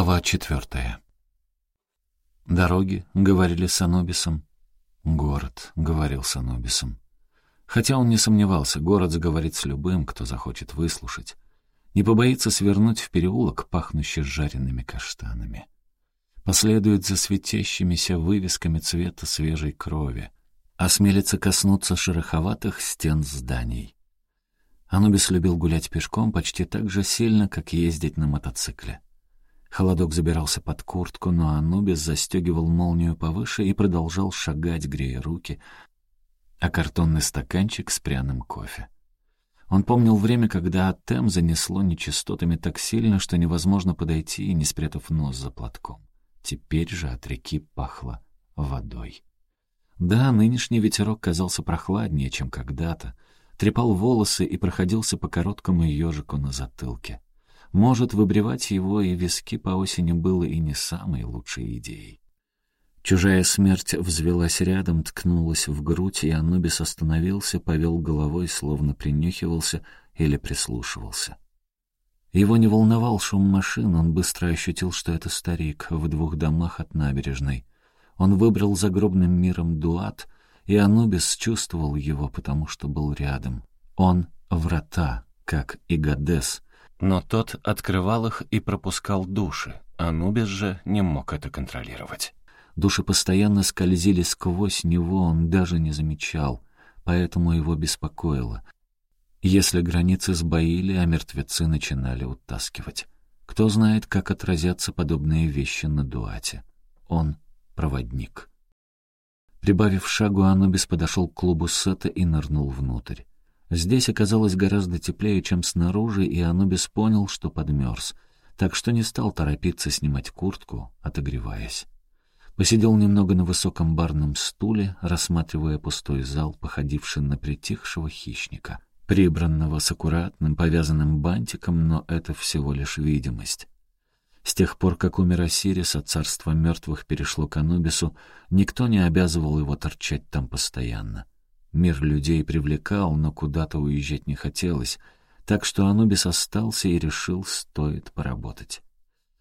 Глава четвертая. «Дороги», — говорили с Анубисом. «Город», — говорил с Анубисом. Хотя он не сомневался, город заговорит с любым, кто захочет выслушать. Не побоится свернуть в переулок, пахнущий жареными каштанами. Последует за светящимися вывесками цвета свежей крови. Осмелится коснуться шероховатых стен зданий. Анубис любил гулять пешком почти так же сильно, как ездить на мотоцикле. Холодок забирался под куртку, но Анубис застегивал молнию повыше и продолжал шагать, грея руки, а картонный стаканчик с пряным кофе. Он помнил время, когда Тем занесло нечистотами так сильно, что невозможно подойти, не спрятав нос за платком. Теперь же от реки пахло водой. Да, нынешний ветерок казался прохладнее, чем когда-то, трепал волосы и проходился по короткому ежику на затылке. Может, выбривать его и виски по осени было и не самой лучшей идеей. Чужая смерть взвелась рядом, ткнулась в грудь, и Анубис остановился, повел головой, словно принюхивался или прислушивался. Его не волновал шум машин, он быстро ощутил, что это старик в двух домах от набережной. Он выбрал загробным миром Дуат, и Анубис чувствовал его, потому что был рядом. Он — врата, как и Гадес — но тот открывал их и пропускал души. Анубис же не мог это контролировать. Души постоянно скользили сквозь него, он даже не замечал, поэтому его беспокоило. Если границы сбоили, а мертвецы начинали утаскивать. Кто знает, как отразятся подобные вещи на дуате. Он — проводник. Прибавив шагу, Анубис подошел к клубу Сета и нырнул внутрь. Здесь оказалось гораздо теплее, чем снаружи, и Анубис понял, что подмерз, так что не стал торопиться снимать куртку, отогреваясь. Посидел немного на высоком барном стуле, рассматривая пустой зал, походивший на притихшего хищника, прибранного с аккуратным повязанным бантиком, но это всего лишь видимость. С тех пор, как умер Осирис, а царство мертвых перешло к Анубису, никто не обязывал его торчать там постоянно. Мир людей привлекал, но куда-то уезжать не хотелось, так что Анубис остался и решил, стоит поработать.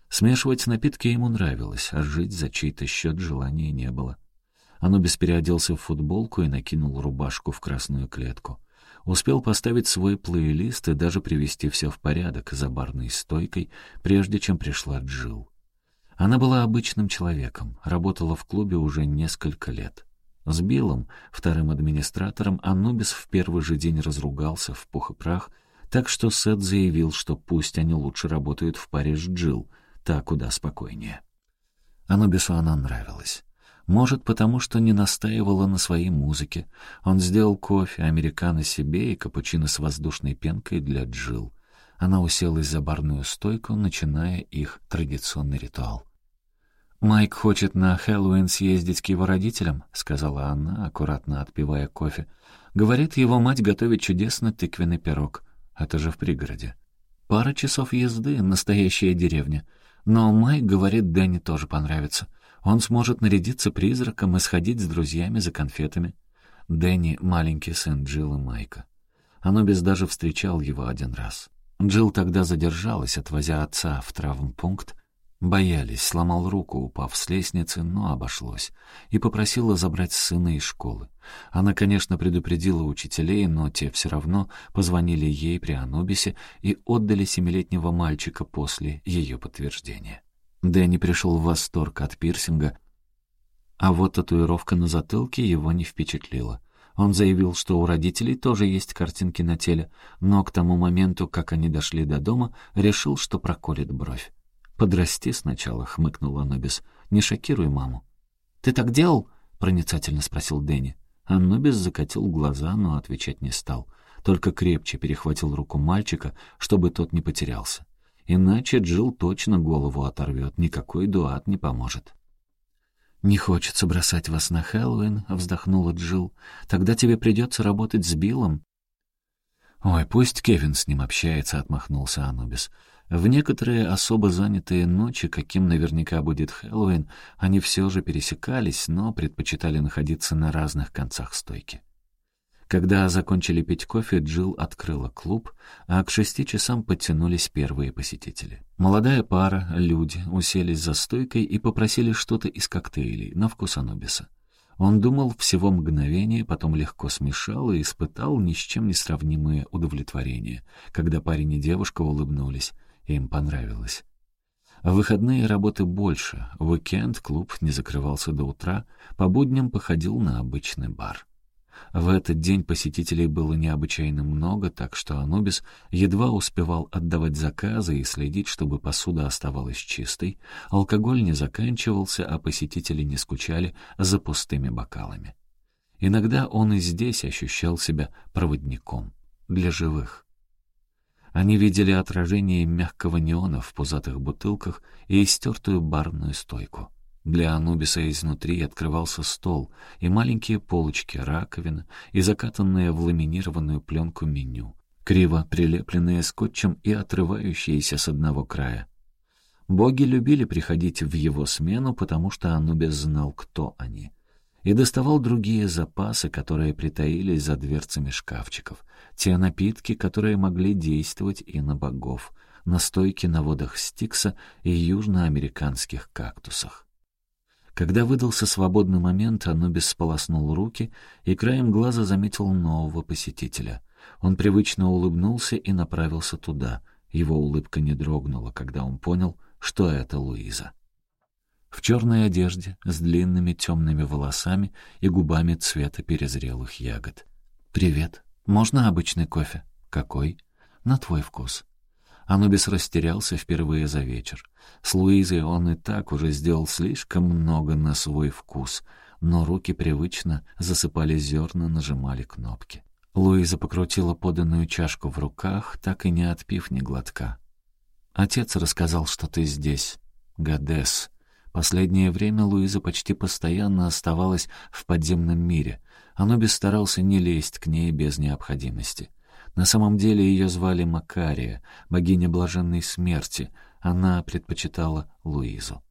Смешивать напитки ему нравилось, а жить за чей-то счет желания не было. Анубис переоделся в футболку и накинул рубашку в красную клетку. Успел поставить свой плейлист и даже привести все в порядок за барной стойкой, прежде чем пришла Джил. Она была обычным человеком, работала в клубе уже несколько лет. С Биллом, вторым администратором, Анубис в первый же день разругался в пух и прах, так что Сет заявил, что пусть они лучше работают в паре с Джилл, та куда спокойнее. Анубису она нравилась. Может, потому что не настаивала на своей музыке. Он сделал кофе, американо себе и капучино с воздушной пенкой для Джилл. Она уселась за барную стойку, начиная их традиционный ритуал. «Майк хочет на Хэллоуин съездить к его родителям», — сказала она, аккуратно отпивая кофе. «Говорит, его мать готовит чудесный тыквенный пирог. Это же в пригороде. Пара часов езды, настоящая деревня. Но Майк говорит, Дэнни тоже понравится. Он сможет нарядиться призраком и сходить с друзьями за конфетами. Дэнни — маленький сын Джилл и Майка. Анубис даже встречал его один раз. Джилл тогда задержалась, отвозя отца в травмпункт, Боялись, сломал руку, упав с лестницы, но обошлось, и попросила забрать сына из школы. Она, конечно, предупредила учителей, но те все равно позвонили ей при Анубисе и отдали семилетнего мальчика после ее подтверждения. Дэнни пришел в восторг от пирсинга, а вот татуировка на затылке его не впечатлила. Он заявил, что у родителей тоже есть картинки на теле, но к тому моменту, как они дошли до дома, решил, что проколет бровь. «Подрасти сначала», — хмыкнул Анубис. «Не шокируй маму». «Ты так делал?» — проницательно спросил Дэнни. Анубис закатил глаза, но отвечать не стал. Только крепче перехватил руку мальчика, чтобы тот не потерялся. Иначе Джилл точно голову оторвет, никакой дуат не поможет. «Не хочется бросать вас на Хэллоуин», — вздохнула Джилл. «Тогда тебе придется работать с Биллом». «Ой, пусть Кевин с ним общается», — отмахнулся Анубис. В некоторые особо занятые ночи, каким наверняка будет Хэллоуин, они все же пересекались, но предпочитали находиться на разных концах стойки. Когда закончили пить кофе, Джилл открыла клуб, а к шести часам подтянулись первые посетители. Молодая пара, люди, уселись за стойкой и попросили что-то из коктейлей на вкус Анубиса. Он думал всего мгновение, потом легко смешал и испытал ни с чем не сравнимое удовлетворение, когда парень и девушка улыбнулись, им понравилось. В выходные работы больше, в уикенд клуб не закрывался до утра, по будням походил на обычный бар. В этот день посетителей было необычайно много, так что Анубис едва успевал отдавать заказы и следить, чтобы посуда оставалась чистой, алкоголь не заканчивался, а посетители не скучали за пустыми бокалами. Иногда он и здесь ощущал себя проводником для живых. Они видели отражение мягкого неона в пузатых бутылках и истертую барную стойку. Для Анубиса изнутри открывался стол и маленькие полочки, раковина и закатанные в ламинированную пленку меню, криво прилепленные скотчем и отрывающиеся с одного края. Боги любили приходить в его смену, потому что Анубис знал, кто они — и доставал другие запасы, которые притаились за дверцами шкафчиков, те напитки, которые могли действовать и на богов, настойки на водах Стикса и южноамериканских кактусах. Когда выдался свободный момент, Анубис сполоснул руки и краем глаза заметил нового посетителя. Он привычно улыбнулся и направился туда. Его улыбка не дрогнула, когда он понял, что это Луиза в черной одежде, с длинными темными волосами и губами цвета перезрелых ягод. «Привет. Можно обычный кофе?» «Какой?» «На твой вкус». Анубис растерялся впервые за вечер. С Луизой он и так уже сделал слишком много на свой вкус, но руки привычно засыпали зерна, нажимали кнопки. Луиза покрутила поданную чашку в руках, так и не отпив ни глотка. «Отец рассказал, что ты здесь. Гадес. Последнее время Луиза почти постоянно оставалась в подземном мире. Анубис старался не лезть к ней без необходимости. На самом деле ее звали Макария, богиня блаженной смерти. Она предпочитала Луизу.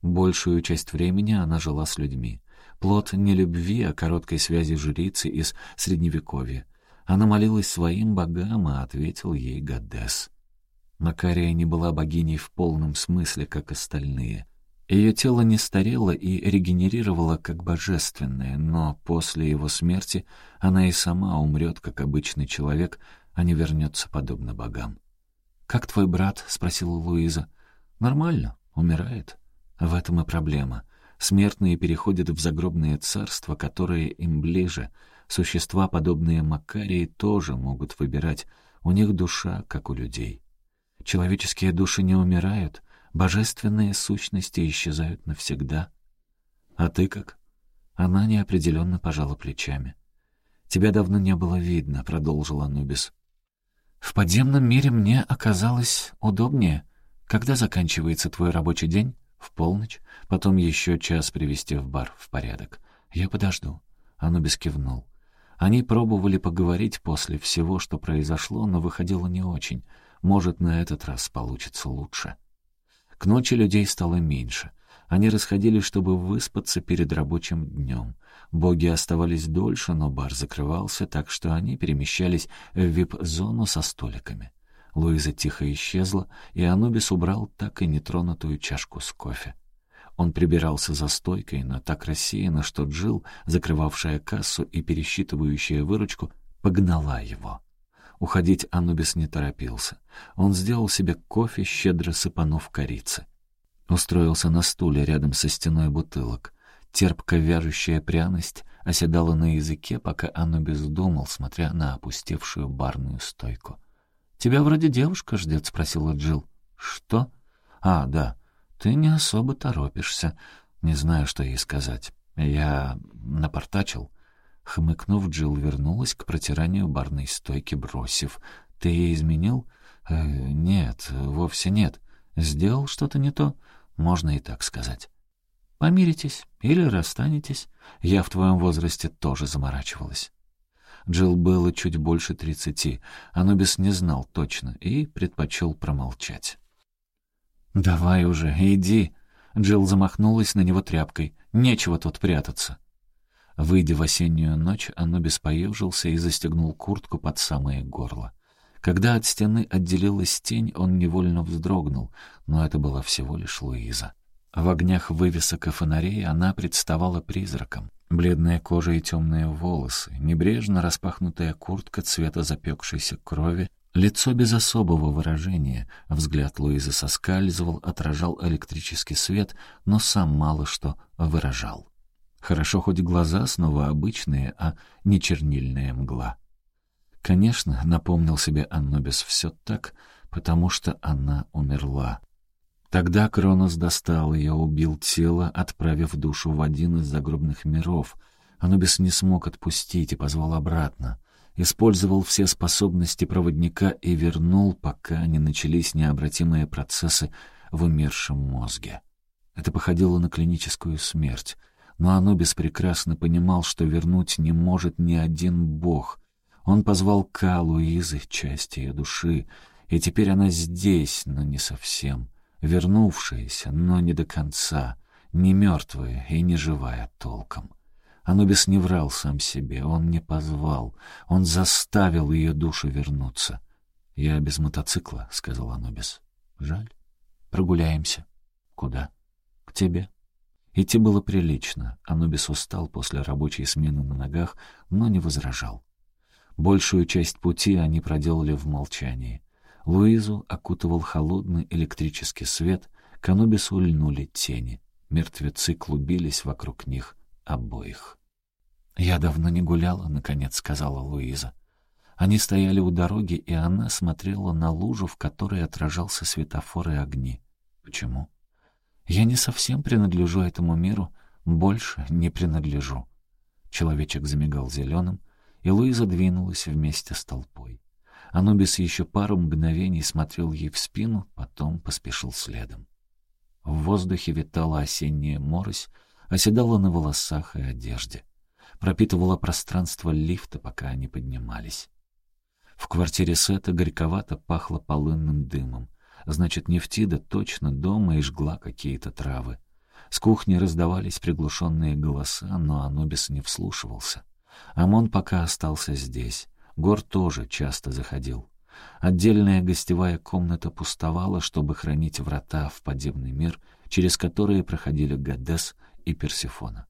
Большую часть времени она жила с людьми. Плод не любви, а короткой связи жрицы из Средневековья. Она молилась своим богам, а ответил ей Гадес. Макария не была богиней в полном смысле, как остальные. Ее тело не старело и регенерировало как божественное, но после его смерти она и сама умрет, как обычный человек, а не вернется подобно богам. «Как твой брат?» — спросила Луиза. «Нормально, умирает. В этом и проблема. Смертные переходят в загробные царства, которые им ближе. Существа, подобные Макарии, тоже могут выбирать. У них душа, как у людей. Человеческие души не умирают» Божественные сущности исчезают навсегда. А ты как? Она неопределенно пожала плечами. «Тебя давно не было видно», — продолжил Анубис. «В подземном мире мне оказалось удобнее. Когда заканчивается твой рабочий день?» «В полночь. Потом еще час привести в бар в порядок. Я подожду». Анубис кивнул. Они пробовали поговорить после всего, что произошло, но выходило не очень. Может, на этот раз получится лучше. К ночи людей стало меньше. Они расходились, чтобы выспаться перед рабочим днем. Боги оставались дольше, но бар закрывался, так что они перемещались в вип-зону со столиками. Луиза тихо исчезла, и Анубис убрал так и нетронутую чашку с кофе. Он прибирался за стойкой, но так рассеянно, что Джил, закрывавшая кассу и пересчитывающая выручку, погнала его. Уходить Анубис не торопился. Он сделал себе кофе, щедро сыпанув корицы. Устроился на стуле рядом со стеной бутылок. Терпко вяжущая пряность оседала на языке, пока Анубис думал, смотря на опустевшую барную стойку. «Тебя вроде девушка ждет», — спросила Джил. «Что?» «А, да. Ты не особо торопишься. Не знаю, что ей сказать. Я напортачил». Хмыкнув, Джилл вернулась к протиранию барной стойки, бросив. «Ты ей изменил?» э, «Нет, вовсе нет. Сделал что-то не то?» «Можно и так сказать». «Помиритесь или расстанетесь. Я в твоем возрасте тоже заморачивалась». Джилл было чуть больше тридцати. Анубис не знал точно и предпочел промолчать. «Давай уже, иди!» Джилл замахнулась на него тряпкой. «Нечего тут прятаться». Выйдя в осеннюю ночь, Анубис поежился и застегнул куртку под самое горло. Когда от стены отделилась тень, он невольно вздрогнул, но это была всего лишь Луиза. В огнях вывесок и фонарей она представала призраком. Бледная кожа и темные волосы, небрежно распахнутая куртка цвета запекшейся крови, лицо без особого выражения, взгляд Луизы соскальзывал, отражал электрический свет, но сам мало что выражал. Хорошо хоть глаза снова обычные, а не чернильная мгла. Конечно, напомнил себе Аннубис все так, потому что она умерла. Тогда Кронос достал ее, убил тело, отправив душу в один из загробных миров. Анубис не смог отпустить и позвал обратно. Использовал все способности проводника и вернул, пока не начались необратимые процессы в умершем мозге. Это походило на клиническую смерть — но Анубис прекрасно понимал, что вернуть не может ни один бог. Он позвал Калу из их части ее души, и теперь она здесь, но не совсем. Вернувшаяся, но не до конца, не мертвая и не живая толком. Анубис не врал сам себе, он не позвал, он заставил ее душу вернуться. «Я без мотоцикла», — сказал Анубис. «Жаль. Прогуляемся». «Куда?» «К тебе». Идти было прилично. Анубис устал после рабочей смены на ногах, но не возражал. Большую часть пути они проделали в молчании. Луизу окутывал холодный электрический свет, к Анубису льнули тени. Мертвецы клубились вокруг них обоих. «Я давно не гуляла», — наконец сказала Луиза. Они стояли у дороги, и она смотрела на лужу, в которой отражался светофор и огни. «Почему?» Я не совсем принадлежу этому миру, больше не принадлежу. Человечек замигал зеленым, и Луиза двинулась вместе с толпой. Анубис еще пару мгновений смотрел ей в спину, потом поспешил следом. В воздухе витала осенняя морось, оседала на волосах и одежде. Пропитывала пространство лифта, пока они поднимались. В квартире Сета горьковато пахло полынным дымом. Значит, Нефтида точно дома и жгла какие-то травы. С кухни раздавались приглушенные голоса, но Анубис не вслушивался. Амон пока остался здесь. Гор тоже часто заходил. Отдельная гостевая комната пустовала, чтобы хранить врата в подземный мир, через которые проходили Гадес и Персифона.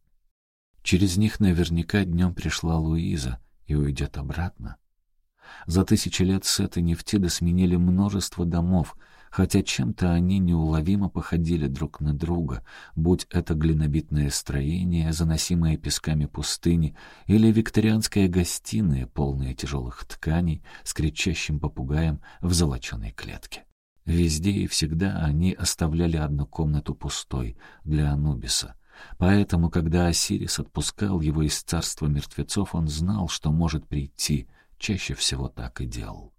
Через них наверняка днем пришла Луиза и уйдет обратно. За тысячи лет Сет и Нефтида сменили множество домов — хотя чем-то они неуловимо походили друг на друга, будь это глинобитное строение, заносимое песками пустыни, или викторианская гостиная, полная тяжелых тканей, с кричащим попугаем в золоченой клетке. Везде и всегда они оставляли одну комнату пустой для Анубиса. Поэтому, когда Осирис отпускал его из царства мертвецов, он знал, что может прийти, чаще всего так и делал.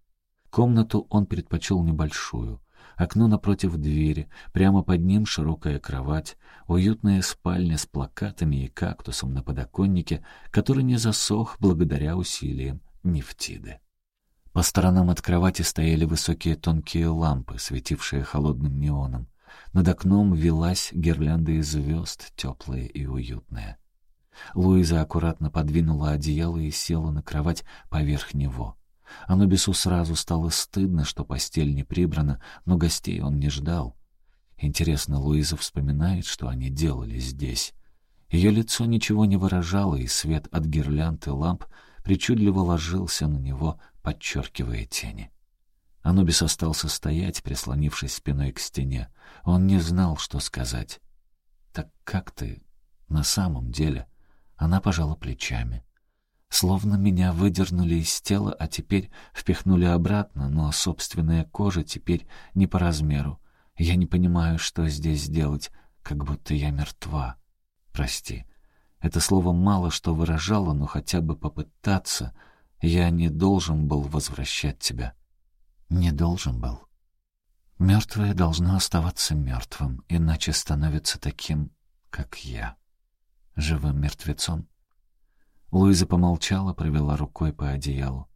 Комнату он предпочел небольшую, окно напротив двери, прямо под ним широкая кровать, уютная спальня с плакатами и кактусом на подоконнике, который не засох благодаря усилиям Нефтиды. По сторонам от кровати стояли высокие тонкие лампы, светившие холодным неоном. Над окном велась гирлянда из звезд, теплая и уютная. Луиза аккуратно подвинула одеяло и села на кровать поверх него — Анубису сразу стало стыдно, что постель не прибрана, но гостей он не ждал. Интересно, Луиза вспоминает, что они делали здесь. Ее лицо ничего не выражало, и свет от гирлянд и ламп причудливо ложился на него, подчеркивая тени. Анубис остался стоять, прислонившись спиной к стене. Он не знал, что сказать. «Так как ты на самом деле?» Она пожала плечами. Словно меня выдернули из тела, а теперь впихнули обратно, но собственная кожа теперь не по размеру. Я не понимаю, что здесь делать, как будто я мертва. Прости. Это слово мало что выражало, но хотя бы попытаться. Я не должен был возвращать тебя. Не должен был. Мертвое должно оставаться мертвым, иначе становится таким, как я. Живым мертвецом. Луиза помолчала, провела рукой по одеялу.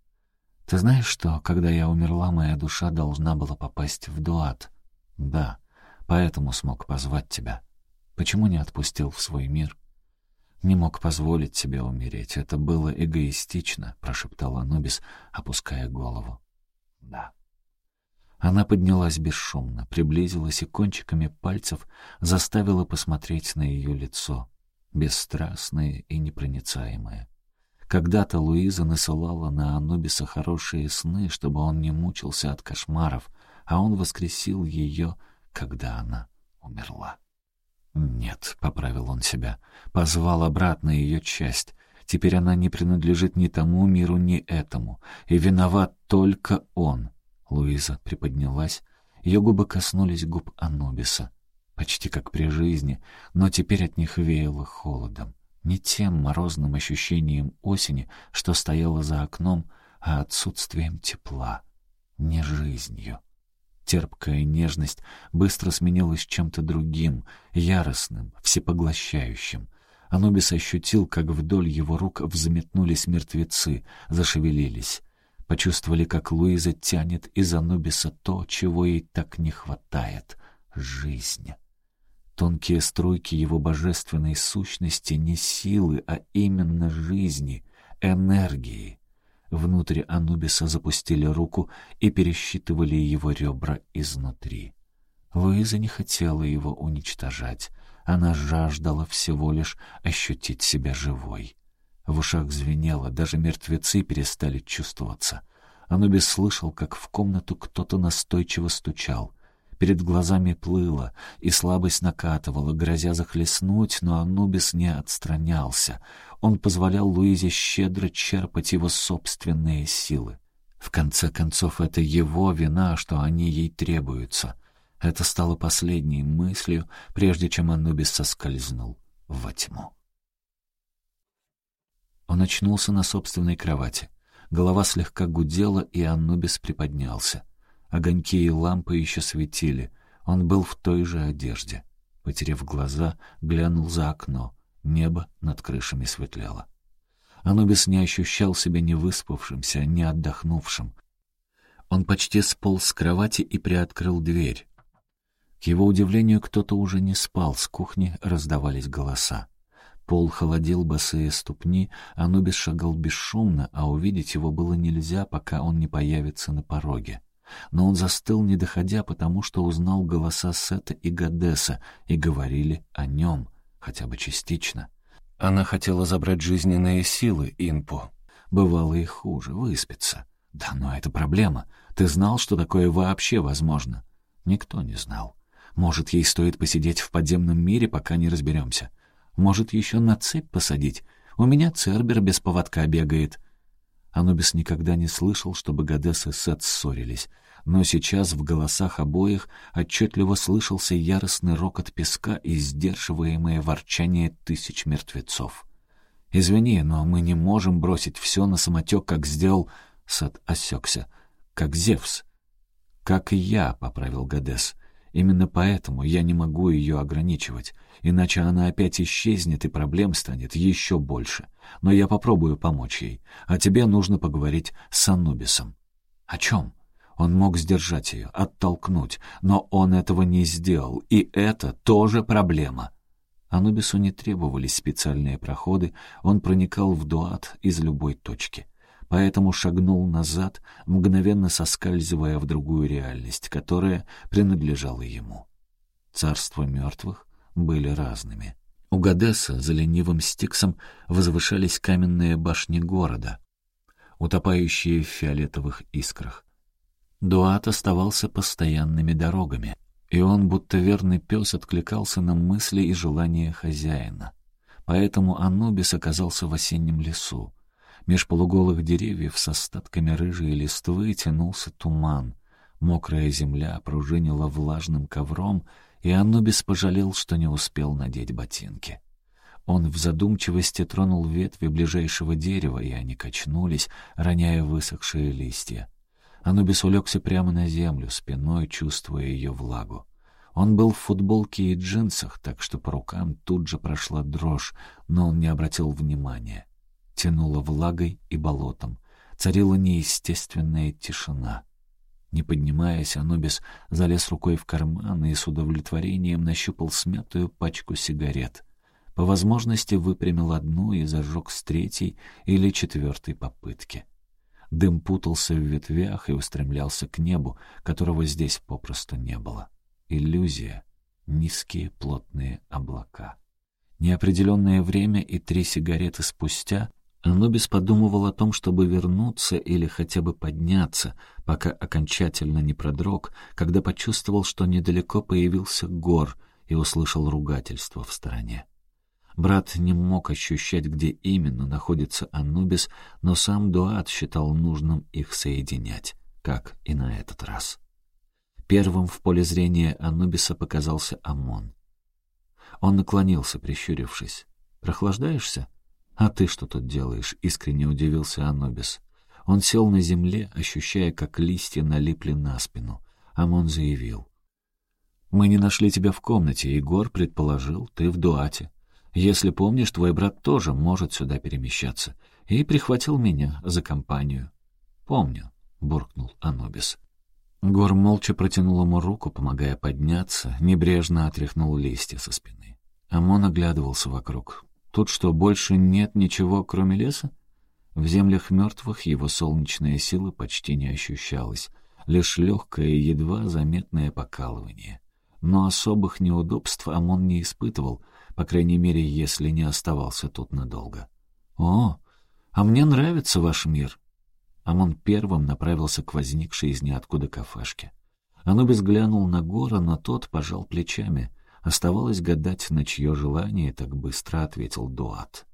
«Ты знаешь, что, когда я умерла, моя душа должна была попасть в Дуат?» «Да, поэтому смог позвать тебя. Почему не отпустил в свой мир?» Не мог позволить себе умереть. Это было эгоистично», — прошептал Анубис, опуская голову. «Да». Она поднялась бесшумно, приблизилась и кончиками пальцев заставила посмотреть на ее лицо, бесстрастное и непроницаемое. Когда-то Луиза насылала на Анубиса хорошие сны, чтобы он не мучился от кошмаров, а он воскресил ее, когда она умерла. «Нет», — поправил он себя, — позвал обратно ее часть. Теперь она не принадлежит ни тому миру, ни этому, и виноват только он. Луиза приподнялась, ее губы коснулись губ Анубиса, почти как при жизни, но теперь от них веяло холодом. Не тем морозным ощущением осени, что стояло за окном, а отсутствием тепла, не жизнью. Терпкая нежность быстро сменилась чем-то другим, яростным, всепоглощающим. Анубис ощутил, как вдоль его рук взметнулись мертвецы, зашевелились. Почувствовали, как Луиза тянет из Анубиса то, чего ей так не хватает — жизнь. Тонкие струйки его божественной сущности не силы, а именно жизни, энергии. Внутрь Анубиса запустили руку и пересчитывали его ребра изнутри. Луиза не хотела его уничтожать. Она жаждала всего лишь ощутить себя живой. В ушах звенело, даже мертвецы перестали чувствоваться. Анубис слышал, как в комнату кто-то настойчиво стучал. Перед глазами плыло, и слабость накатывала, грозя захлестнуть, но Анубис не отстранялся. Он позволял Луизе щедро черпать его собственные силы. В конце концов, это его вина, что они ей требуются. Это стало последней мыслью, прежде чем Анубис соскользнул во тьму. Он очнулся на собственной кровати. Голова слегка гудела, и Анубис приподнялся. Огоньки и лампы еще светили. Он был в той же одежде. Потерев глаза, глянул за окно. Небо над крышами светлело. Анубис не ощущал себя не выспавшимся, не отдохнувшим. Он почти сполз с кровати и приоткрыл дверь. К его удивлению, кто-то уже не спал, с кухни раздавались голоса. Пол холодил босые ступни, Анубис шагал бесшумно, а увидеть его было нельзя, пока он не появится на пороге. Но он застыл, не доходя, потому что узнал голоса Сета и Гадеса и говорили о нем, хотя бы частично. Она хотела забрать жизненные силы Инпу. Бывало и хуже, выспиться. Да, но это проблема. Ты знал, что такое вообще возможно? Никто не знал. Может, ей стоит посидеть в подземном мире, пока не разберемся. Может, еще на цепь посадить? У меня Цербер без поводка бегает. Анубис никогда не слышал, чтобы Гадес и Сет ссорились, но сейчас в голосах обоих отчетливо слышался яростный рокот песка и сдерживаемое ворчание тысяч мертвецов. «Извини, но мы не можем бросить все на самотек, как сделал...» Сет осекся. «Как Зевс». «Как и я», — поправил Гадес. «Именно поэтому я не могу ее ограничивать, иначе она опять исчезнет, и проблем станет еще больше но я попробую помочь ей. А тебе нужно поговорить с Анубисом». «О чем?» Он мог сдержать ее, оттолкнуть, но он этого не сделал, и это тоже проблема. Анубису не требовались специальные проходы, он проникал в дуат из любой точки. Поэтому шагнул назад, мгновенно соскальзывая в другую реальность, которая принадлежала ему. Царства мертвых были разными. У Гадеса за ленивым стиксом возвышались каменные башни города, утопающие в фиолетовых искрах. Дуат оставался постоянными дорогами, и он, будто верный пес, откликался на мысли и желания хозяина. Поэтому Анубис оказался в осеннем лесу. Меж полуголых деревьев с остатками рыжей листвы тянулся туман. Мокрая земля пружинила влажным ковром, и Анубис пожалел, что не успел надеть ботинки. Он в задумчивости тронул ветви ближайшего дерева, и они качнулись, роняя высохшие листья. Анубис улегся прямо на землю, спиной чувствуя ее влагу. Он был в футболке и джинсах, так что по рукам тут же прошла дрожь, но он не обратил внимания. Тянуло влагой и болотом. Царила неестественная тишина. Не поднимаясь, Анубис залез рукой в карман и с удовлетворением нащупал смятую пачку сигарет. по возможности выпрямил одну и зажег с третьей или четвертой попытки. Дым путался в ветвях и устремлялся к небу, которого здесь попросту не было. Иллюзия. Низкие плотные облака. Неопределенное время и три сигареты спустя Анубис подумывал о том, чтобы вернуться или хотя бы подняться, пока окончательно не продрог, когда почувствовал, что недалеко появился гор и услышал ругательство в стороне. Брат не мог ощущать, где именно находится Анубис, но сам Дуат считал нужным их соединять, как и на этот раз. Первым в поле зрения Анубиса показался Амон. Он наклонился, прищурившись. «Прохлаждаешься?» «А ты что тут делаешь?» — искренне удивился Анубис. Он сел на земле, ощущая, как листья налипли на спину. Амон заявил. «Мы не нашли тебя в комнате. Егор предположил, ты в дуате. Если помнишь, твой брат тоже может сюда перемещаться. И прихватил меня за компанию». «Помню», — буркнул Анубис. Гор молча протянул ему руку, помогая подняться, небрежно отряхнул листья со спины. Амон оглядывался вокруг. Тут что, больше нет ничего, кроме леса? В землях мертвых его солнечная сила почти не ощущалась, лишь легкое, едва заметное покалывание. Но особых неудобств Амон не испытывал, по крайней мере, если не оставался тут надолго. «О, а мне нравится ваш мир!» Амон первым направился к возникшей из ниоткуда кафешке. Анубис глянул на Гора, но тот пожал плечами. Оставалось гадать, на чье желание так быстро ответил Дуат.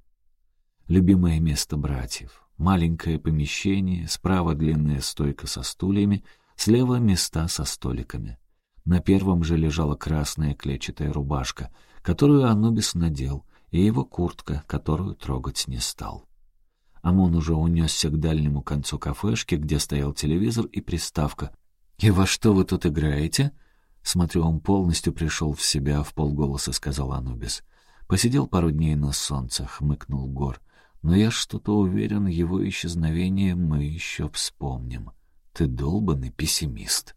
Любимое место братьев. Маленькое помещение, справа длинная стойка со стульями, слева места со столиками. На первом же лежала красная клетчатая рубашка, которую Анубис надел, и его куртка, которую трогать не стал. Амон уже унесся к дальнему концу кафешки, где стоял телевизор и приставка. «И во что вы тут играете?» Смотрю, он полностью пришел в себя, в полголоса сказал Анубис. Посидел пару дней на солнце, хмыкнул Гор. Но я что-то уверен, его исчезновение мы еще вспомним. Ты долбанный пессимист.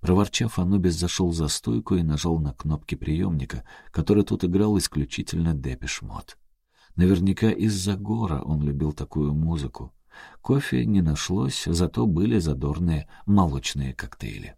Проворчав, Анубис зашел за стойку и нажал на кнопки приемника, который тут играл исключительно Depeche Mode. Наверняка из-за гора он любил такую музыку. Кофе не нашлось, зато были задорные молочные коктейли.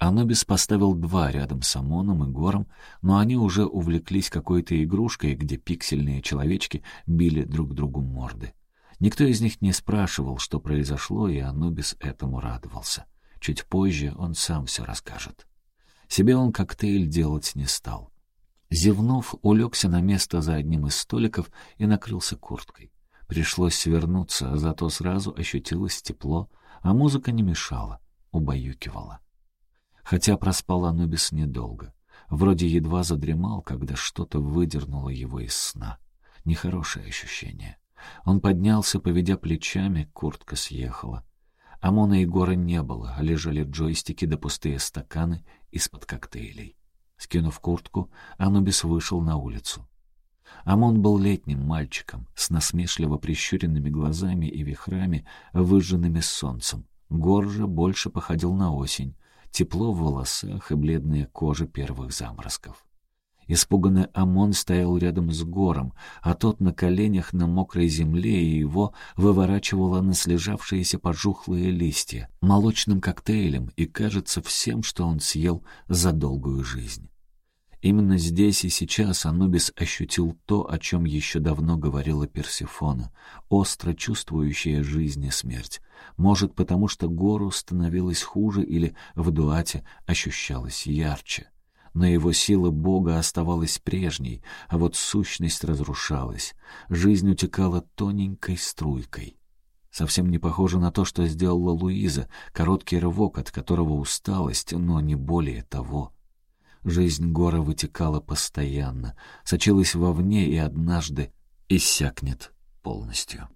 Анубис поставил два рядом с Амоном и Гором, но они уже увлеклись какой-то игрушкой, где пиксельные человечки били друг другу морды. Никто из них не спрашивал, что произошло, и Анубис этому радовался. Чуть позже он сам все расскажет. Себе он коктейль делать не стал. Зевнув, улегся на место за одним из столиков и накрылся курткой. Пришлось свернуться, зато сразу ощутилось тепло, а музыка не мешала, убаюкивала. Хотя проспал Анубис недолго. Вроде едва задремал, когда что-то выдернуло его из сна. Нехорошее ощущение. Он поднялся, поведя плечами, куртка съехала. Амона и Гора не было, а лежали джойстики да пустые стаканы из-под коктейлей. Скинув куртку, Анубис вышел на улицу. Амон был летним мальчиком, с насмешливо прищуренными глазами и вихрами, выжженными солнцем. Гор же больше походил на осень, тепло в волосах и бледная кожа первых заморозков. Испуганный Амон стоял рядом с гором, а тот на коленях на мокрой земле, и его выворачивало на слежавшиеся пожухлые листья, молочным коктейлем и, кажется, всем, что он съел за долгую жизнь. Именно здесь и сейчас Анубис ощутил то, о чем еще давно говорила Персифона, остро чувствующая жизнь и смерть. Может, потому что гору становилось хуже или в дуате ощущалось ярче. Но его сила Бога оставалась прежней, а вот сущность разрушалась. Жизнь утекала тоненькой струйкой. Совсем не похоже на то, что сделала Луиза, короткий рывок, от которого усталость, но не более того. Жизнь гора вытекала постоянно, сочилась вовне и однажды иссякнет полностью.